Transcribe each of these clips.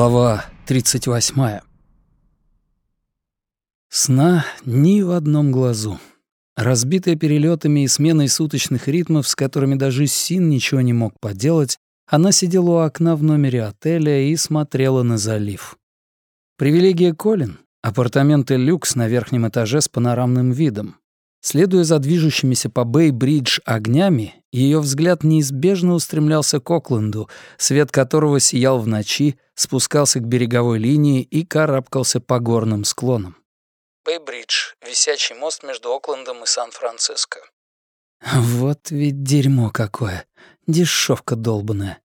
Глава 38 Сна ни в одном глазу. Разбитая перелетами и сменой суточных ритмов, с которыми даже Син ничего не мог поделать, она сидела у окна в номере отеля и смотрела на залив. Привилегия Колин — апартаменты люкс на верхнем этаже с панорамным видом. Следуя за движущимися по Бэй-Бридж огнями, ее взгляд неизбежно устремлялся к Окленду, свет которого сиял в ночи, спускался к береговой линии и карабкался по горным склонам. Бэй-Бридж — висячий мост между Оклендом и Сан-Франциско. Вот ведь дерьмо какое. Дешевка долбаная.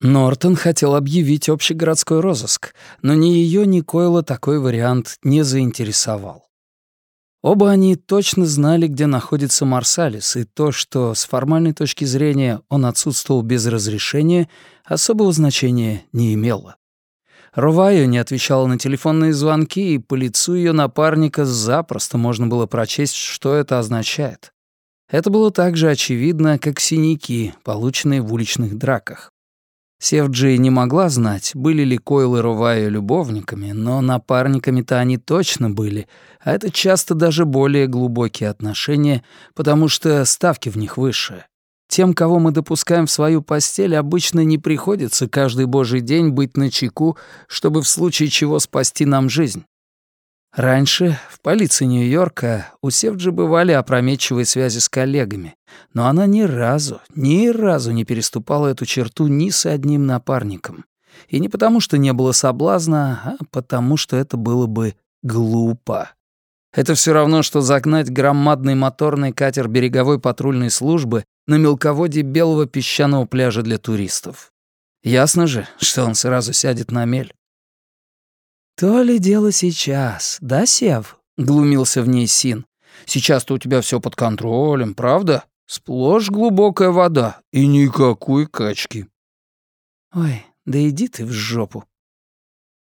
Нортон хотел объявить общегородской розыск, но ни ее, ни Койла такой вариант не заинтересовал. Оба они точно знали, где находится Марсалис, и то, что с формальной точки зрения он отсутствовал без разрешения, особого значения не имело. Руваю не отвечала на телефонные звонки, и по лицу ее напарника запросто можно было прочесть, что это означает. Это было так же очевидно, как синяки, полученные в уличных драках. Севджи не могла знать, были ли Койл и Рувайо любовниками, но напарниками-то они точно были, а это часто даже более глубокие отношения, потому что ставки в них выше. Тем, кого мы допускаем в свою постель, обычно не приходится каждый божий день быть на чеку, чтобы в случае чего спасти нам жизнь. Раньше в полиции Нью-Йорка у Севджи бывали опрометчивые связи с коллегами, но она ни разу, ни разу не переступала эту черту ни с одним напарником. И не потому, что не было соблазна, а потому, что это было бы глупо. Это все равно, что загнать громадный моторный катер береговой патрульной службы на мелководье белого песчаного пляжа для туристов. Ясно же, что он сразу сядет на мель. «То ли дело сейчас, да, Сев?» — глумился в ней Син. «Сейчас-то у тебя все под контролем, правда? Сплошь глубокая вода и никакой качки». «Ой, да иди ты в жопу».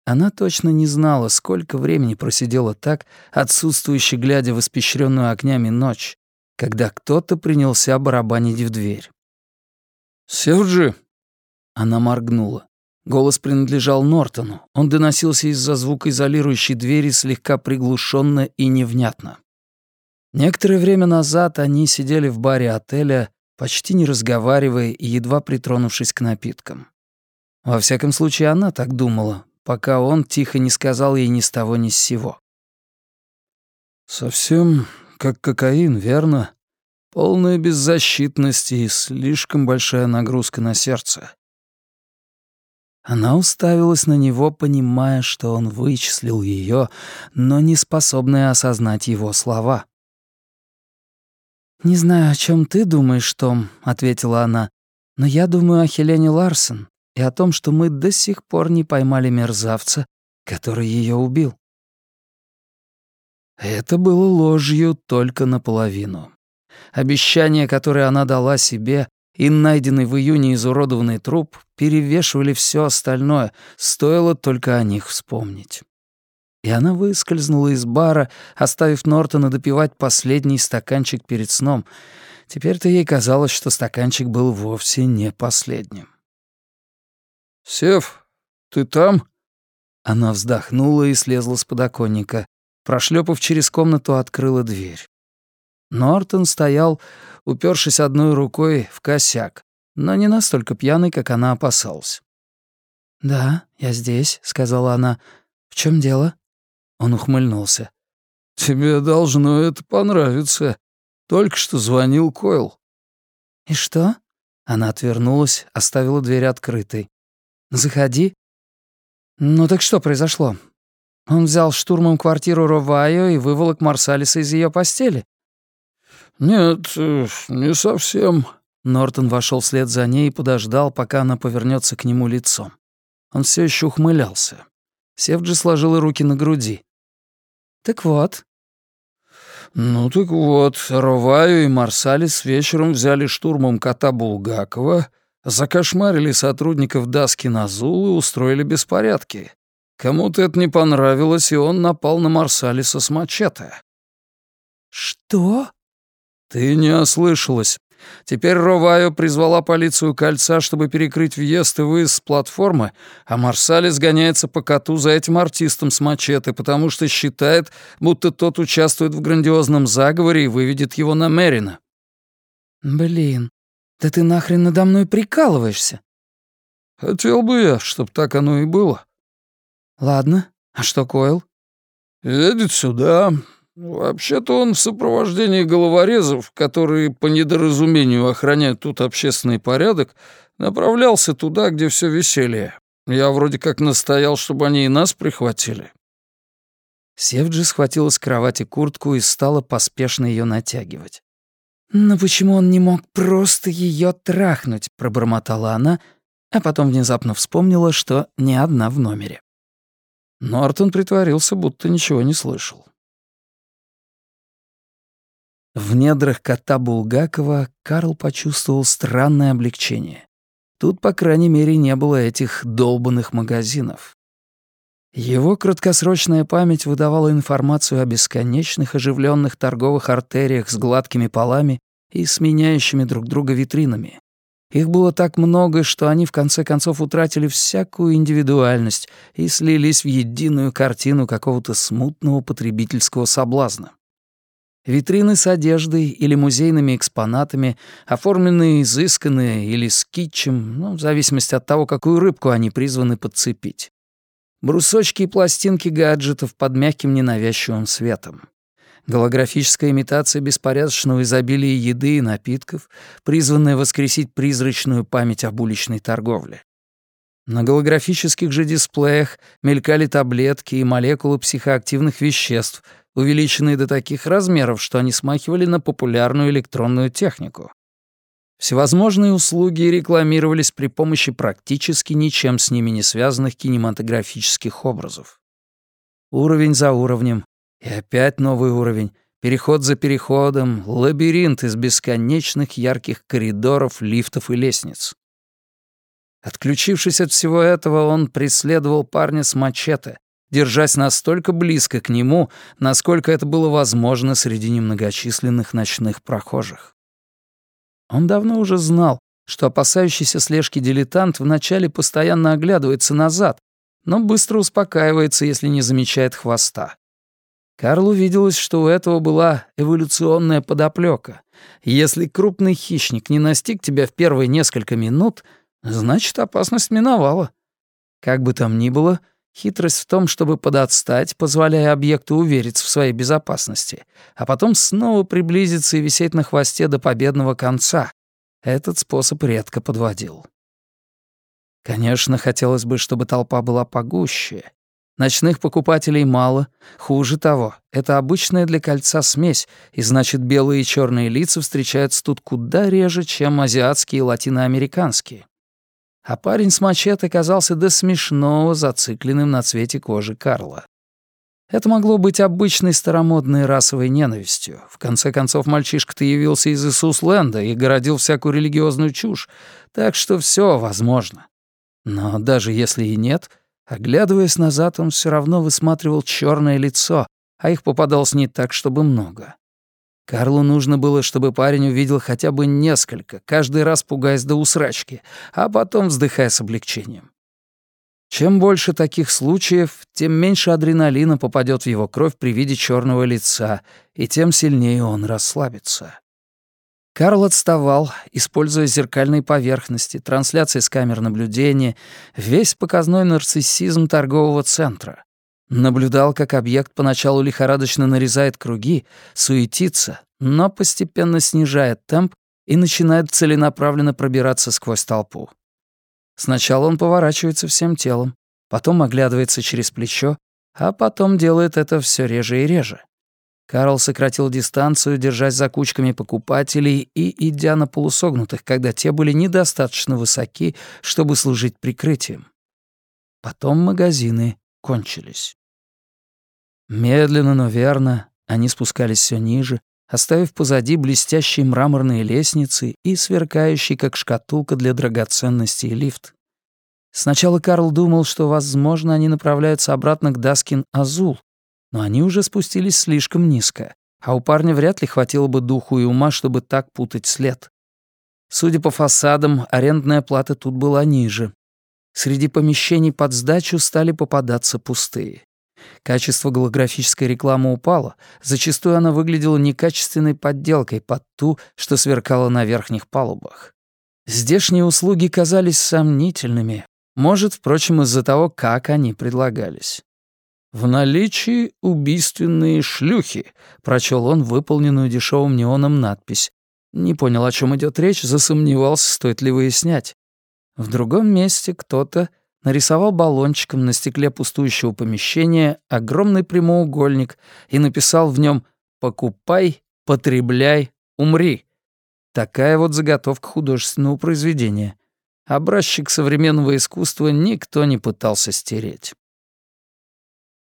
Она точно не знала, сколько времени просидела так, отсутствующе глядя в испещренную огнями ночь, когда кто-то принялся барабанить в дверь. «Севджи!» Она моргнула. Голос принадлежал Нортону. Он доносился из-за звукоизолирующей двери слегка приглушенно и невнятно. Некоторое время назад они сидели в баре отеля, почти не разговаривая и едва притронувшись к напиткам. Во всяком случае, она так думала, пока он тихо не сказал ей ни с того ни с сего. «Совсем как кокаин, верно? Полная беззащитность и слишком большая нагрузка на сердце. Она уставилась на него, понимая, что он вычислил ее, но не способная осознать его слова. «Не знаю, о чем ты думаешь, Том», — ответила она, «но я думаю о Хелене Ларсон и о том, что мы до сих пор не поймали мерзавца, который ее убил». Это было ложью только наполовину. Обещание, которое она дала себе, и найденный в июне изуродованный труп перевешивали все остальное, стоило только о них вспомнить. И она выскользнула из бара, оставив Нортона допивать последний стаканчик перед сном. Теперь-то ей казалось, что стаканчик был вовсе не последним. «Сев, ты там?» Она вздохнула и слезла с подоконника. Прошлепав через комнату, открыла дверь. Нортон стоял, упершись одной рукой в косяк, но не настолько пьяный, как она опасалась. «Да, я здесь», — сказала она. «В чем дело?» Он ухмыльнулся. «Тебе должно это понравиться. Только что звонил Койл». «И что?» Она отвернулась, оставила дверь открытой. «Заходи». «Ну так что произошло?» Он взял штурмом квартиру Ровайо и выволок Марсалиса из ее постели. «Нет, э, не совсем». Нортон вошел вслед за ней и подождал, пока она повернется к нему лицом. Он все еще ухмылялся. Севджи сложила руки на груди. «Так вот». «Ну так вот, Роваю и Марсалис вечером взяли штурмом кота Булгакова, закошмарили сотрудников Даски Назул и устроили беспорядки. Кому-то это не понравилось, и он напал на Марсалиса с мачете». «Что?» «Ты не ослышалась. Теперь Ровайо призвала полицию кольца, чтобы перекрыть въезд и выезд с платформы, а Марсалис гоняется по коту за этим артистом с мачете, потому что считает, будто тот участвует в грандиозном заговоре и выведет его на Мерина. «Блин, да ты нахрен надо мной прикалываешься?» «Хотел бы я, чтоб так оно и было». «Ладно, а что Койл?» «Едет сюда, Вообще-то он в сопровождении головорезов, которые по недоразумению охраняют тут общественный порядок, направлялся туда, где все веселье. Я вроде как настоял, чтобы они и нас прихватили. Севджи схватила с кровати куртку и стала поспешно ее натягивать. «Но почему он не мог просто ее трахнуть?» — пробормотала она, а потом внезапно вспомнила, что не одна в номере. Нортон притворился, будто ничего не слышал. В недрах кота Булгакова Карл почувствовал странное облегчение. Тут, по крайней мере, не было этих долбанных магазинов. Его краткосрочная память выдавала информацию о бесконечных оживленных торговых артериях с гладкими полами и сменяющими друг друга витринами. Их было так много, что они в конце концов утратили всякую индивидуальность и слились в единую картину какого-то смутного потребительского соблазна. Витрины с одеждой или музейными экспонатами, оформленные изысканные или с китчем, ну, в зависимости от того, какую рыбку они призваны подцепить. Брусочки и пластинки гаджетов под мягким ненавязчивым светом. Голографическая имитация беспорядочного изобилия еды и напитков, призванная воскресить призрачную память об уличной торговле. На голографических же дисплеях мелькали таблетки и молекулы психоактивных веществ, увеличенные до таких размеров, что они смахивали на популярную электронную технику. Всевозможные услуги рекламировались при помощи практически ничем с ними не связанных кинематографических образов. Уровень за уровнем, и опять новый уровень, переход за переходом, лабиринт из бесконечных ярких коридоров, лифтов и лестниц. Отключившись от всего этого, он преследовал парня с мачете, держась настолько близко к нему, насколько это было возможно среди немногочисленных ночных прохожих. Он давно уже знал, что опасающийся слежки дилетант вначале постоянно оглядывается назад, но быстро успокаивается, если не замечает хвоста. Карлу виделось, что у этого была эволюционная подоплека. Если крупный хищник не настиг тебя в первые несколько минут, значит, опасность миновала. Как бы там ни было, Хитрость в том, чтобы подотстать, позволяя объекту увериться в своей безопасности, а потом снова приблизиться и висеть на хвосте до победного конца. Этот способ редко подводил. Конечно, хотелось бы, чтобы толпа была погуще. Ночных покупателей мало. Хуже того, это обычная для кольца смесь, и значит, белые и черные лица встречаются тут куда реже, чем азиатские и латиноамериканские а парень с мачете казался до смешного зацикленным на цвете кожи Карла. Это могло быть обычной старомодной расовой ненавистью. В конце концов, мальчишка-то явился из Иисус-Ленда и городил всякую религиозную чушь, так что все возможно. Но даже если и нет, оглядываясь назад, он все равно высматривал черное лицо, а их попадалось не так, чтобы много. Карлу нужно было, чтобы парень увидел хотя бы несколько, каждый раз пугаясь до усрачки, а потом вздыхая с облегчением. Чем больше таких случаев, тем меньше адреналина попадет в его кровь при виде черного лица, и тем сильнее он расслабится. Карл отставал, используя зеркальные поверхности, трансляции с камер наблюдения, весь показной нарциссизм торгового центра. Наблюдал, как объект поначалу лихорадочно нарезает круги, суетится, но постепенно снижает темп и начинает целенаправленно пробираться сквозь толпу. Сначала он поворачивается всем телом, потом оглядывается через плечо, а потом делает это все реже и реже. Карл сократил дистанцию, держась за кучками покупателей и идя на полусогнутых, когда те были недостаточно высоки, чтобы служить прикрытием. Потом магазины кончились. Медленно, но верно они спускались все ниже, оставив позади блестящие мраморные лестницы и сверкающий, как шкатулка для драгоценностей, лифт. Сначала Карл думал, что, возможно, они направляются обратно к Даскин-Азул, но они уже спустились слишком низко, а у парня вряд ли хватило бы духу и ума, чтобы так путать след. Судя по фасадам, арендная плата тут была ниже. Среди помещений под сдачу стали попадаться пустые. Качество голографической рекламы упало, зачастую она выглядела некачественной подделкой под ту, что сверкала на верхних палубах. Здешние услуги казались сомнительными, может, впрочем, из-за того, как они предлагались. «В наличии убийственные шлюхи», — прочел он выполненную дешевым неоном надпись. Не понял, о чем идет речь, засомневался, стоит ли выяснять. В другом месте кто-то нарисовал баллончиком на стекле пустующего помещения огромный прямоугольник и написал в нем «Покупай, потребляй, умри». Такая вот заготовка художественного произведения. Образчик современного искусства никто не пытался стереть.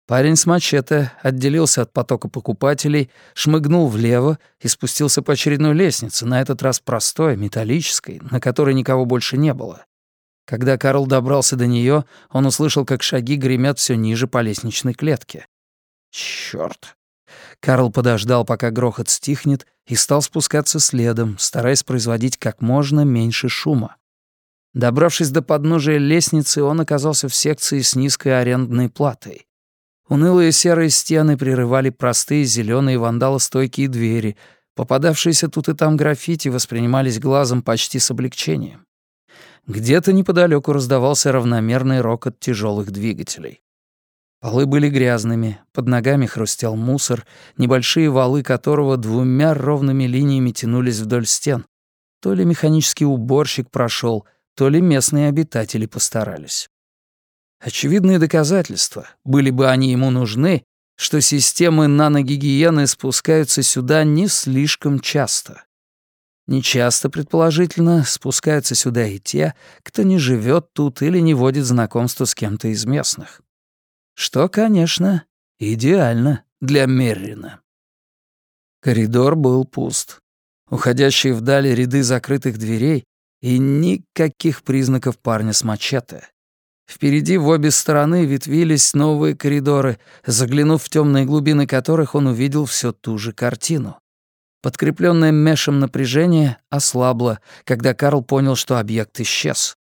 Парень с мачете отделился от потока покупателей, шмыгнул влево и спустился по очередной лестнице, на этот раз простой, металлической, на которой никого больше не было. Когда Карл добрался до нее, он услышал, как шаги гремят все ниже по лестничной клетке. Черт! Карл подождал, пока грохот стихнет, и стал спускаться следом, стараясь производить как можно меньше шума. Добравшись до подножия лестницы, он оказался в секции с низкой арендной платой. Унылые серые стены прерывали простые зеленые вандалостойкие двери. Попадавшиеся тут и там граффити воспринимались глазом почти с облегчением. Где-то неподалеку раздавался равномерный рокот тяжелых двигателей. Полы были грязными, под ногами хрустел мусор, небольшие валы которого двумя ровными линиями тянулись вдоль стен. То ли механический уборщик прошел, то ли местные обитатели постарались. Очевидные доказательства, были бы они ему нужны, что системы наногигиены спускаются сюда не слишком часто. Нечасто, предположительно, спускаются сюда и те, кто не живет тут или не водит знакомство с кем-то из местных. Что, конечно, идеально для Меррина. Коридор был пуст. Уходящие вдали ряды закрытых дверей и никаких признаков парня с мачете. Впереди в обе стороны ветвились новые коридоры, заглянув в темные глубины которых он увидел все ту же картину. Подкрепленное мешем напряжение ослабло, когда Карл понял, что объект исчез.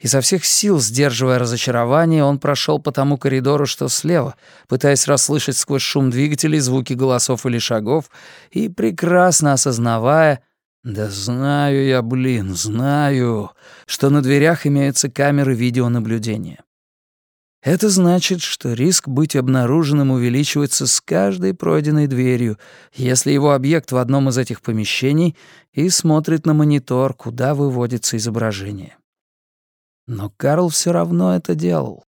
Изо всех сил, сдерживая разочарование, он прошел по тому коридору, что слева, пытаясь расслышать сквозь шум двигателей звуки голосов или шагов, и прекрасно осознавая, да знаю я, блин, знаю, что на дверях имеются камеры видеонаблюдения. Это значит, что риск быть обнаруженным увеличивается с каждой пройденной дверью, если его объект в одном из этих помещений и смотрит на монитор, куда выводится изображение. Но Карл все равно это делал.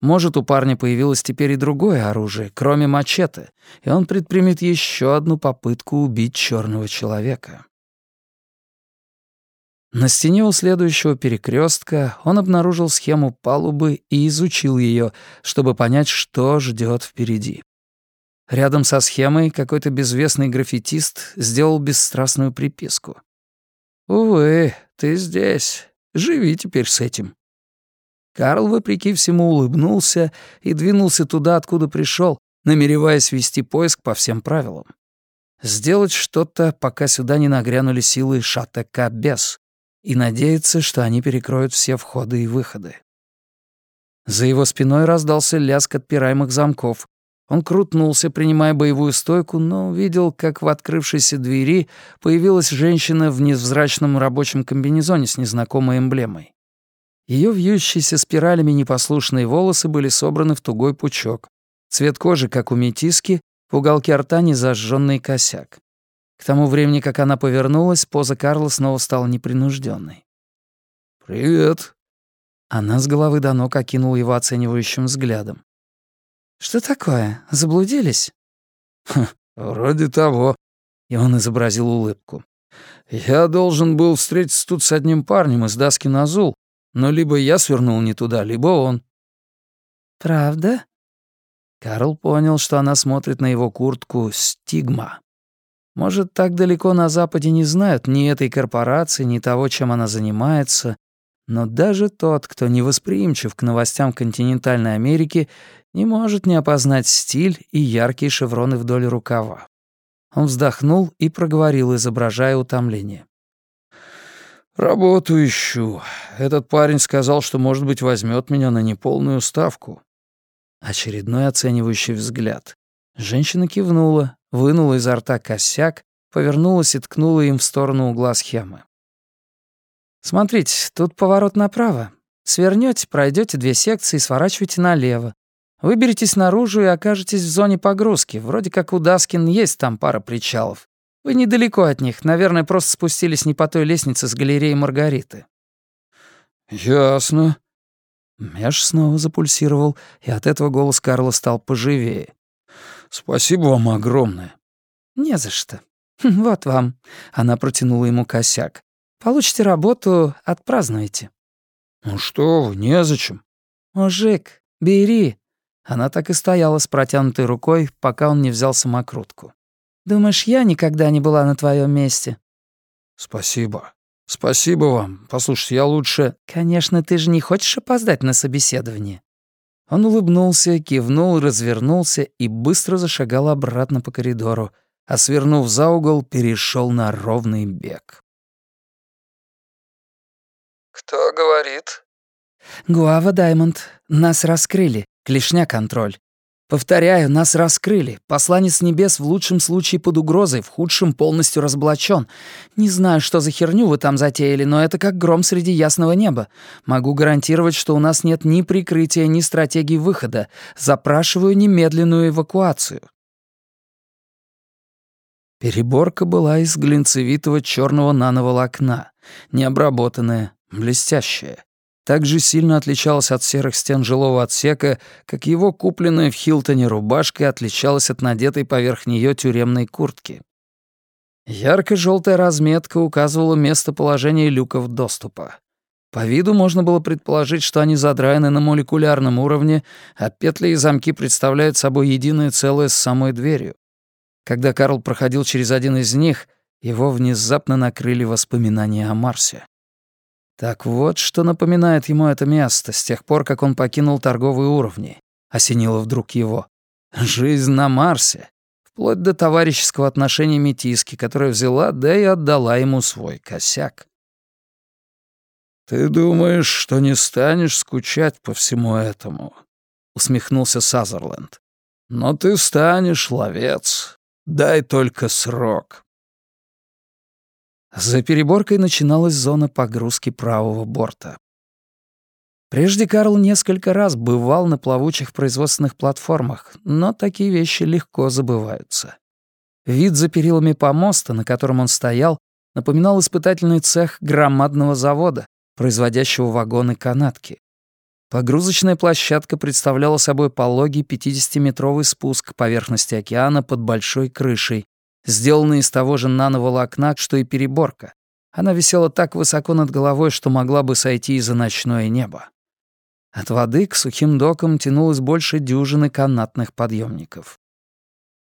Может, у парня появилось теперь и другое оружие, кроме мачете, и он предпримет еще одну попытку убить черного человека. На стене у следующего перекрестка он обнаружил схему палубы и изучил ее, чтобы понять, что ждет впереди. Рядом со схемой какой-то безвестный граффитист сделал бесстрастную приписку. «Увы, ты здесь. Живи теперь с этим». Карл, вопреки всему, улыбнулся и двинулся туда, откуда пришел, намереваясь вести поиск по всем правилам. Сделать что-то, пока сюда не нагрянули силы Шатека Бес, и надеяться, что они перекроют все входы и выходы. За его спиной раздался лязг отпираемых замков. Он крутнулся, принимая боевую стойку, но увидел, как в открывшейся двери появилась женщина в невзрачном рабочем комбинезоне с незнакомой эмблемой. Ее вьющиеся спиралями непослушные волосы были собраны в тугой пучок. Цвет кожи, как у метиски, в уголке рта незажженный косяк. К тому времени, как она повернулась, поза Карла снова стала непринужденной. «Привет». Она с головы до ног окинула его оценивающим взглядом. «Что такое? Заблудились?» «Хм, вроде того». И он изобразил улыбку. «Я должен был встретиться тут с одним парнем из Даски Назул, но либо я свернул не туда, либо он». «Правда?» Карл понял, что она смотрит на его куртку «Стигма». Может, так далеко на Западе не знают ни этой корпорации, ни того, чем она занимается, но даже тот, кто не восприимчив к новостям континентальной Америки, не может не опознать стиль и яркие шевроны вдоль рукава. Он вздохнул и проговорил, изображая утомление. «Работу ищу. Этот парень сказал, что, может быть, возьмет меня на неполную ставку». Очередной оценивающий взгляд. Женщина кивнула, вынула изо рта косяк, повернулась и ткнула им в сторону угла схемы. «Смотрите, тут поворот направо. Свернёте, пройдёте две секции и сворачиваете налево. Выберетесь наружу и окажетесь в зоне погрузки. Вроде как у Даскин есть там пара причалов. Вы недалеко от них, наверное, просто спустились не по той лестнице с галереи Маргариты». «Ясно». Меж снова запульсировал, и от этого голос Карла стал поживее. «Спасибо вам огромное». «Не за что. Хм, вот вам». Она протянула ему косяк. «Получите работу, отпразднуете». «Ну что вы, незачем». «Мужик, бери». Она так и стояла с протянутой рукой, пока он не взял самокрутку. Думаешь, я никогда не была на твоем месте?» «Спасибо. Спасибо вам. Послушайте, я лучше...» «Конечно, ты же не хочешь опоздать на собеседование?» Он улыбнулся, кивнул, развернулся и быстро зашагал обратно по коридору, а свернув за угол, перешел на ровный бег. «Кто говорит?» «Гуава Даймонд. Нас раскрыли. Клешня контроль. Повторяю, нас раскрыли. Посланец небес в лучшем случае под угрозой, в худшем полностью разоблачен. Не знаю, что за херню вы там затеяли, но это как гром среди ясного неба. Могу гарантировать, что у нас нет ни прикрытия, ни стратегии выхода. Запрашиваю немедленную эвакуацию. Переборка была из глинцевитого черного нановолокна, необработанная, блестящая так же сильно отличалась от серых стен жилого отсека, как его купленная в Хилтоне рубашка отличалась от надетой поверх нее тюремной куртки. Ярко-желтая разметка указывала местоположение люков доступа. По виду можно было предположить, что они задраены на молекулярном уровне, а петли и замки представляют собой единое целое с самой дверью. Когда Карл проходил через один из них, его внезапно накрыли воспоминания о Марсе. Так вот, что напоминает ему это место с тех пор, как он покинул торговые уровни. Осенило вдруг его. Жизнь на Марсе. Вплоть до товарищеского отношения Метиски, которая взяла, да и отдала ему свой косяк. «Ты думаешь, что не станешь скучать по всему этому?» — усмехнулся Сазерленд. «Но ты станешь, ловец. Дай только срок». За переборкой начиналась зона погрузки правого борта. Прежде Карл несколько раз бывал на плавучих производственных платформах, но такие вещи легко забываются. Вид за перилами помоста, на котором он стоял, напоминал испытательный цех громадного завода, производящего вагоны-канатки. Погрузочная площадка представляла собой пологий 50-метровый спуск к поверхности океана под большой крышей, сделанная из того же нановолокна, что и переборка. Она висела так высоко над головой, что могла бы сойти и за ночное небо. От воды к сухим докам тянулось больше дюжины канатных подъемников.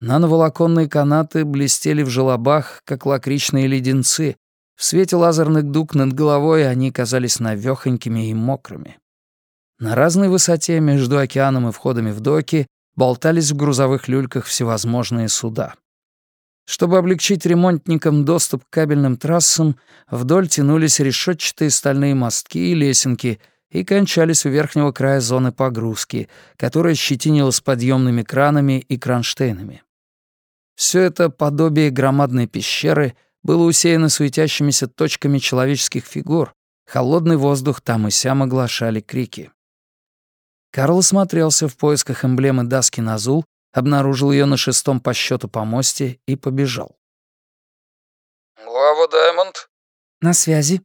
Нановолоконные канаты блестели в желобах, как лакричные леденцы. В свете лазерных дуг над головой они казались навёхонькими и мокрыми. На разной высоте между океаном и входами в доки болтались в грузовых люльках всевозможные суда. Чтобы облегчить ремонтникам доступ к кабельным трассам, вдоль тянулись решетчатые стальные мостки и лесенки и кончались у верхнего края зоны погрузки, которая щетинилась подъемными кранами и кронштейнами. Все это подобие громадной пещеры было усеяно светящимися точками человеческих фигур, холодный воздух там и сям оглашали крики. Карл смотрелся в поисках эмблемы Даски Назул обнаружил ее на шестом по счету помосте и побежал. «Гуава Даймонд?» «На связи».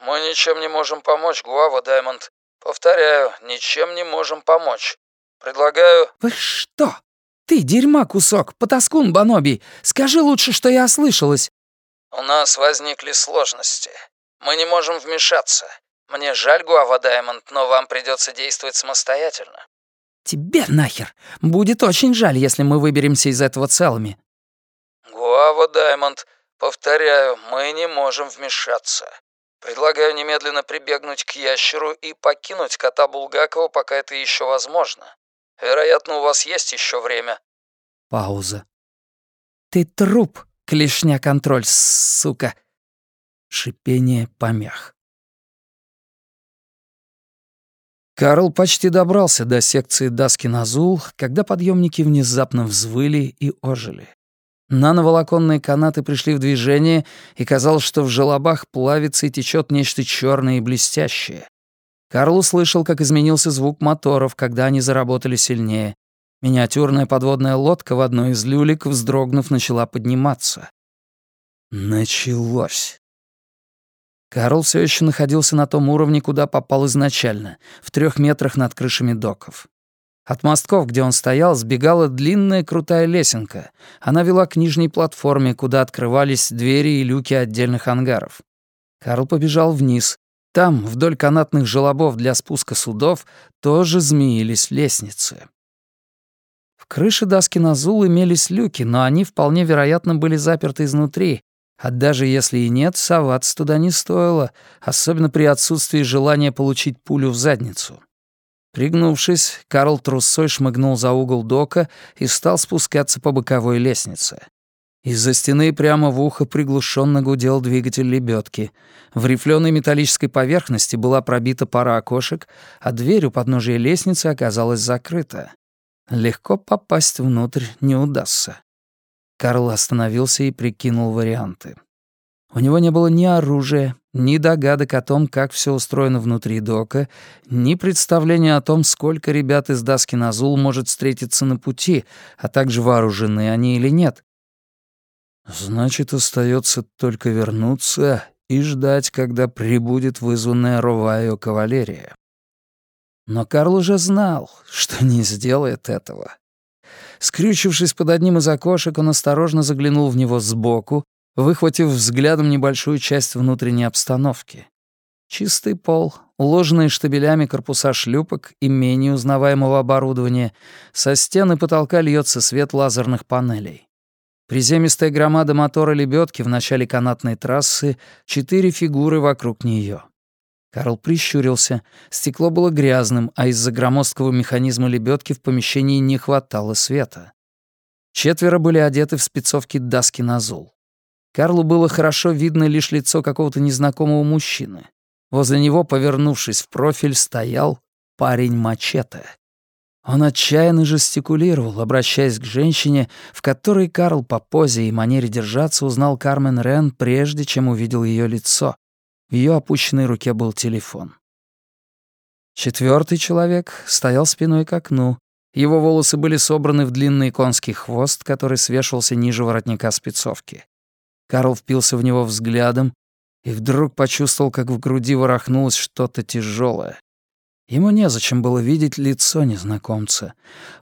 «Мы ничем не можем помочь, Гуава Даймонд. Повторяю, ничем не можем помочь. Предлагаю...» «Вы что? Ты дерьма кусок, потаскун Баноби. Скажи лучше, что я ослышалась». «У нас возникли сложности. Мы не можем вмешаться. Мне жаль, Гуава Даймонд, но вам придется действовать самостоятельно. «Тебе нахер! Будет очень жаль, если мы выберемся из этого целыми». «Гуава Даймонд, повторяю, мы не можем вмешаться. Предлагаю немедленно прибегнуть к ящеру и покинуть кота Булгакова, пока это еще возможно. Вероятно, у вас есть еще время». Пауза. «Ты труп, Клешня-контроль, сука!» шипение помех. Карл почти добрался до секции Даскин-Азул, когда подъемники внезапно взвыли и ожили. Нановолоконные канаты пришли в движение, и казалось, что в желобах плавится и течет нечто черное и блестящее. Карл услышал, как изменился звук моторов, когда они заработали сильнее. Миниатюрная подводная лодка в одной из люлек, вздрогнув, начала подниматься. Началось. Карл все еще находился на том уровне, куда попал изначально, в трех метрах над крышами доков. От мостков, где он стоял, сбегала длинная крутая лесенка. Она вела к нижней платформе, куда открывались двери и люки отдельных ангаров. Карл побежал вниз. Там, вдоль канатных желобов для спуска судов, тоже змеились лестницы. В крыше Даскиназул имелись люки, но они вполне вероятно были заперты изнутри, а даже если и нет, соваться туда не стоило, особенно при отсутствии желания получить пулю в задницу. Пригнувшись, Карл трусой шмыгнул за угол дока и стал спускаться по боковой лестнице. Из-за стены прямо в ухо приглушенно гудел двигатель лебедки. В рифленой металлической поверхности была пробита пара окошек, а дверь у подножия лестницы оказалась закрыта. Легко попасть внутрь не удастся. Карл остановился и прикинул варианты. У него не было ни оружия, ни догадок о том, как все устроено внутри дока, ни представления о том, сколько ребят из Даски Назул может встретиться на пути, а также вооружены они или нет. Значит, остается только вернуться и ждать, когда прибудет вызванная Ровайо кавалерия. Но Карл уже знал, что не сделает этого. Скрючившись под одним из окошек, он осторожно заглянул в него сбоку, выхватив взглядом небольшую часть внутренней обстановки. Чистый пол, уложенные штабелями корпуса шлюпок и менее узнаваемого оборудования, со стены потолка льется свет лазерных панелей. Приземистая громада мотора лебедки в начале канатной трассы, четыре фигуры вокруг нее. Карл прищурился. Стекло было грязным, а из-за громоздкого механизма лебедки в помещении не хватало света. Четверо были одеты в спецовки Даски Назул. Карлу было хорошо видно лишь лицо какого-то незнакомого мужчины. Возле него, повернувшись в профиль, стоял парень мачете. Он отчаянно жестикулировал, обращаясь к женщине, в которой Карл по позе и манере держаться узнал Кармен Рен, прежде чем увидел ее лицо. В ее опущенной руке был телефон. Четвертый человек стоял спиной к окну. Его волосы были собраны в длинный конский хвост, который свешивался ниже воротника спецовки. Карл впился в него взглядом и вдруг почувствовал, как в груди ворохнулось что-то тяжелое. Ему незачем было видеть лицо незнакомца.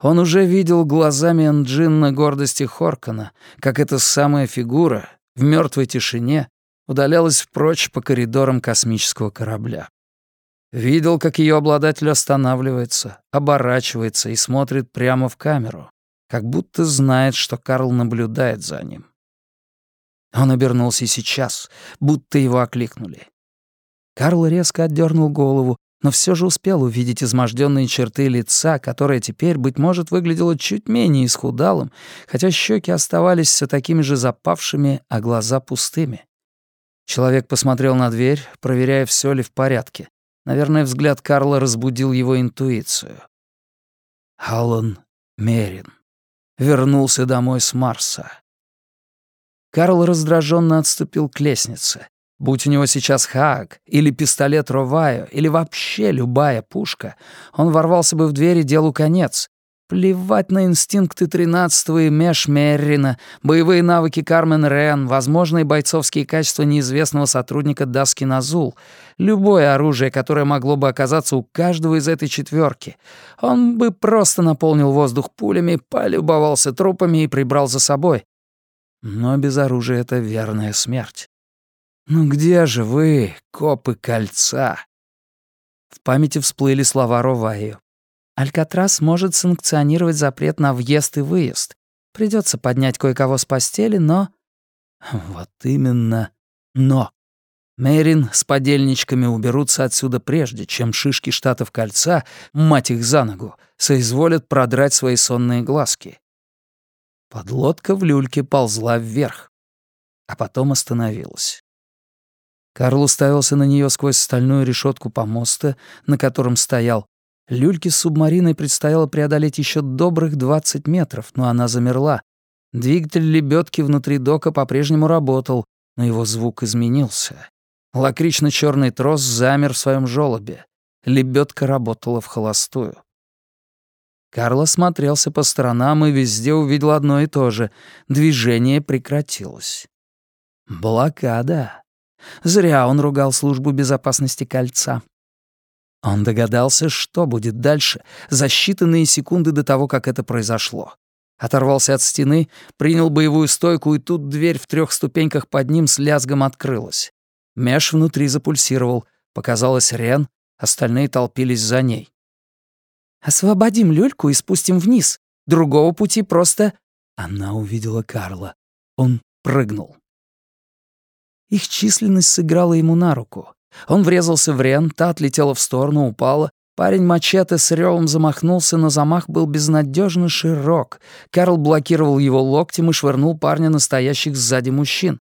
Он уже видел глазами Энджинна гордости Хоркана, как эта самая фигура в мертвой тишине удалялась прочь по коридорам космического корабля. Видел, как ее обладатель останавливается, оборачивается и смотрит прямо в камеру, как будто знает, что Карл наблюдает за ним. Он обернулся и сейчас, будто его окликнули. Карл резко отдернул голову, но все же успел увидеть изможденные черты лица, которое теперь, быть может, выглядело чуть менее исхудалым, хотя щеки оставались все такими же запавшими, а глаза пустыми. Человек посмотрел на дверь, проверяя, все ли в порядке. Наверное, взгляд Карла разбудил его интуицию. Алан Мерин. Вернулся домой с Марса. Карл раздраженно отступил к лестнице. Будь у него сейчас Хаак, или пистолет Ровайо, или вообще любая пушка, он ворвался бы в дверь и делу конец. Плевать на инстинкты тринадцатого и Меш Меррина, боевые навыки Кармен Рен, возможные бойцовские качества неизвестного сотрудника Даски Назул, любое оружие, которое могло бы оказаться у каждого из этой четверки. Он бы просто наполнил воздух пулями, полюбовался трупами и прибрал за собой. Но без оружия это верная смерть. «Ну где же вы, копы кольца?» В памяти всплыли слова Ровайо. Алькатрас может санкционировать запрет на въезд и выезд. Придется поднять кое-кого с постели, но... Вот именно «но». Мерин с подельничками уберутся отсюда прежде, чем шишки штатов кольца, мать их за ногу, соизволят продрать свои сонные глазки. Подлодка в люльке ползла вверх, а потом остановилась. Карл уставился на нее сквозь стальную решетку помоста, на котором стоял. Люльке с субмариной предстояло преодолеть еще добрых 20 метров, но она замерла. Двигатель лебедки внутри дока по-прежнему работал, но его звук изменился. лакрично черный трос замер в своем желобе. Лебедка работала в холостую. Карл смотрелся по сторонам и везде увидел одно и то же. Движение прекратилось. Блокада. Зря он ругал службу безопасности кольца. Он догадался, что будет дальше, за считанные секунды до того, как это произошло. Оторвался от стены, принял боевую стойку, и тут дверь в трех ступеньках под ним с лязгом открылась. Меш внутри запульсировал. Показалось Рен, остальные толпились за ней. «Освободим люльку и спустим вниз. Другого пути просто...» Она увидела Карла. Он прыгнул. Их численность сыграла ему на руку. Он врезался в Рен, та отлетела в сторону, упала. Парень мачете с ревом замахнулся, но замах был безнадежно широк. Карл блокировал его локтем и швырнул парня настоящих сзади мужчин.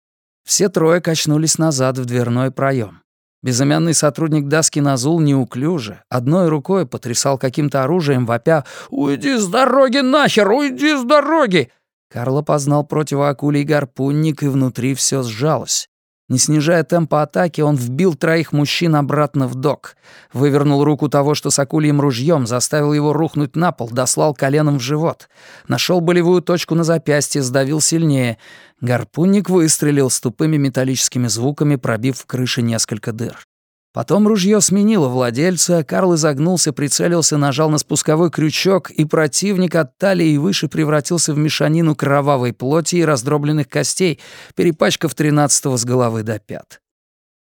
Все трое качнулись назад в дверной проем. Безымянный сотрудник Даски Назул неуклюже, одной рукой потрясал каким-то оружием, вопя «Уйди с дороги нахер! Уйди с дороги!» Карл опознал противоакулий гарпунник, и внутри все сжалось. Не снижая темпа атаки, он вбил троих мужчин обратно в док. Вывернул руку того, что с акульем ружьем, заставил его рухнуть на пол, дослал коленом в живот. Нашел болевую точку на запястье, сдавил сильнее. Гарпунник выстрелил с тупыми металлическими звуками, пробив в крыше несколько дыр. Потом ружье сменило владельца, Карл изогнулся, прицелился, нажал на спусковой крючок, и противник от талии выше превратился в мешанину кровавой плоти и раздробленных костей, перепачкав тринадцатого с головы до пят.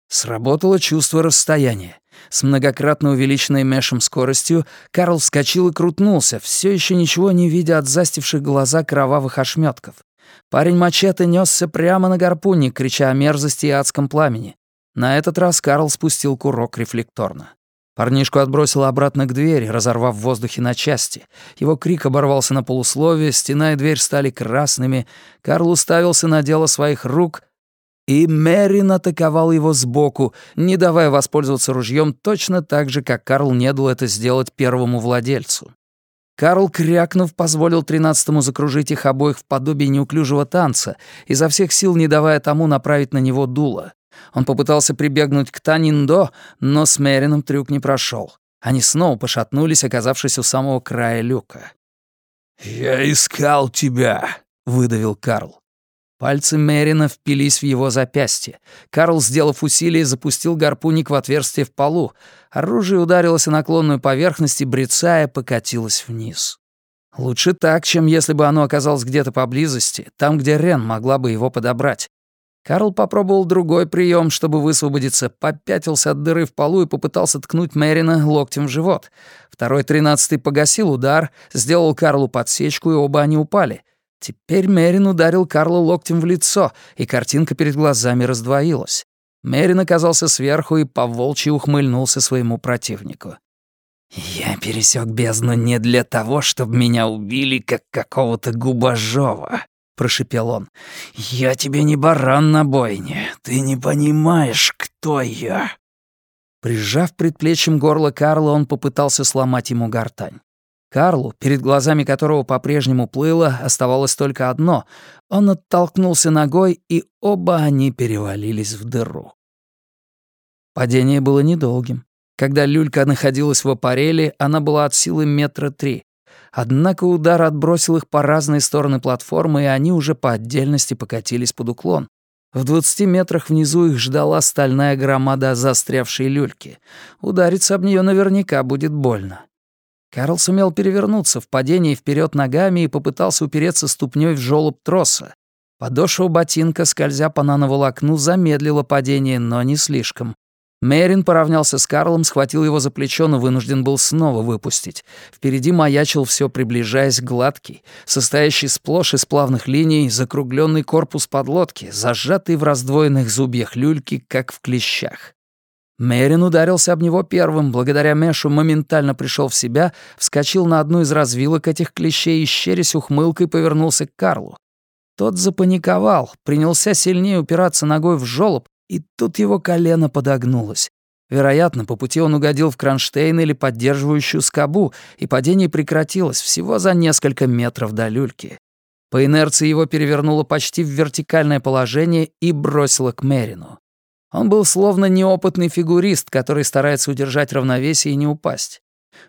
Сработало чувство расстояния. С многократно увеличенной мешем скоростью Карл вскочил и крутнулся, все еще ничего не видя от застивших глаза кровавых ошметков. Парень мачете несся прямо на гарпунник, крича о мерзости и адском пламени. На этот раз Карл спустил курок рефлекторно. Парнишку отбросило обратно к двери, разорвав в воздухе на части. Его крик оборвался на полусловие, стена и дверь стали красными. Карл уставился на дело своих рук, и Мерин атаковал его сбоку, не давая воспользоваться ружьем точно так же, как Карл не дал это сделать первому владельцу. Карл, крякнув, позволил тринадцатому закружить их обоих в подобие неуклюжего танца, изо всех сил не давая тому направить на него дуло. Он попытался прибегнуть к Таниндо, но с Мерином трюк не прошел. Они снова пошатнулись, оказавшись у самого края люка. «Я искал тебя», — выдавил Карл. Пальцы Мерина впились в его запястье. Карл, сделав усилие, запустил гарпуник в отверстие в полу. Оружие ударилось о наклонную поверхность и, брецая, покатилось вниз. Лучше так, чем если бы оно оказалось где-то поблизости, там, где Рен могла бы его подобрать. Карл попробовал другой прием, чтобы высвободиться, попятился от дыры в полу и попытался ткнуть Мэрина локтем в живот. Второй тринадцатый погасил удар, сделал Карлу подсечку, и оба они упали. Теперь Мэрин ударил Карла локтем в лицо, и картинка перед глазами раздвоилась. Мэрин оказался сверху и поволчьи ухмыльнулся своему противнику. «Я пересек бездну не для того, чтобы меня убили, как какого-то губожова», — прошепел он. «Я тебе не баран на бойне. Ты не понимаешь, кто я». Прижав предплечьем горло Карла, он попытался сломать ему гортань. Карлу, перед глазами которого по-прежнему плыло, оставалось только одно. Он оттолкнулся ногой, и оба они перевалились в дыру. Падение было недолгим. Когда люлька находилась в аппареле, она была от силы метра три. Однако удар отбросил их по разные стороны платформы, и они уже по отдельности покатились под уклон. В двадцати метрах внизу их ждала стальная громада застрявшей люльки. Удариться об нее наверняка будет больно. Карл сумел перевернуться в падении вперед ногами и попытался упереться ступней в жёлоб троса. Подошва ботинка, скользя по нановолокну, замедлила падение, но не слишком. Мерин поравнялся с Карлом, схватил его за плечо, но вынужден был снова выпустить. Впереди маячил все приближаясь гладкий, состоящий сплошь из плавных линий, закругленный корпус подлодки, зажатый в раздвоенных зубьях люльки, как в клещах. Мерин ударился об него первым, благодаря Мешу моментально пришел в себя, вскочил на одну из развилок этих клещей и, щерясь ухмылкой, повернулся к Карлу. Тот запаниковал, принялся сильнее упираться ногой в жёлоб, И тут его колено подогнулось. Вероятно, по пути он угодил в кронштейн или поддерживающую скобу, и падение прекратилось всего за несколько метров до люльки. По инерции его перевернуло почти в вертикальное положение и бросило к Мерину. Он был словно неопытный фигурист, который старается удержать равновесие и не упасть.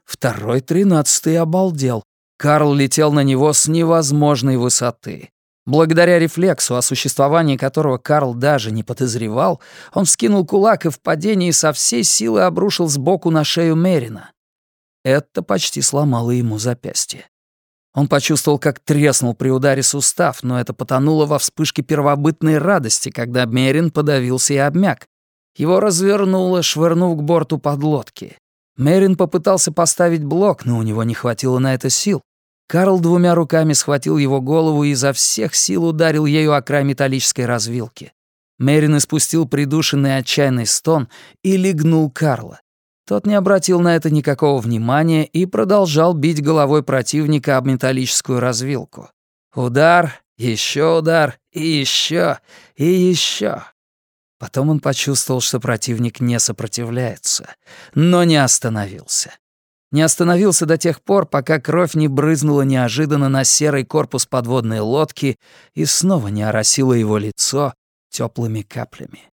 Второй тринадцатый обалдел. Карл летел на него с невозможной высоты. Благодаря рефлексу, о существовании которого Карл даже не подозревал, он вскинул кулак и в падении со всей силы обрушил сбоку на шею Мерина. Это почти сломало ему запястье. Он почувствовал, как треснул при ударе сустав, но это потонуло во вспышке первобытной радости, когда Мерин подавился и обмяк. Его развернуло, швырнув к борту подлодки. Мерин попытался поставить блок, но у него не хватило на это сил. Карл двумя руками схватил его голову и изо всех сил ударил ею о край металлической развилки. Мерин испустил придушенный отчаянный стон и легнул Карла. Тот не обратил на это никакого внимания и продолжал бить головой противника об металлическую развилку. Удар, еще удар, и еще, и еще. Потом он почувствовал, что противник не сопротивляется, но не остановился. Не остановился до тех пор, пока кровь не брызнула неожиданно на серый корпус подводной лодки и снова не оросила его лицо теплыми каплями.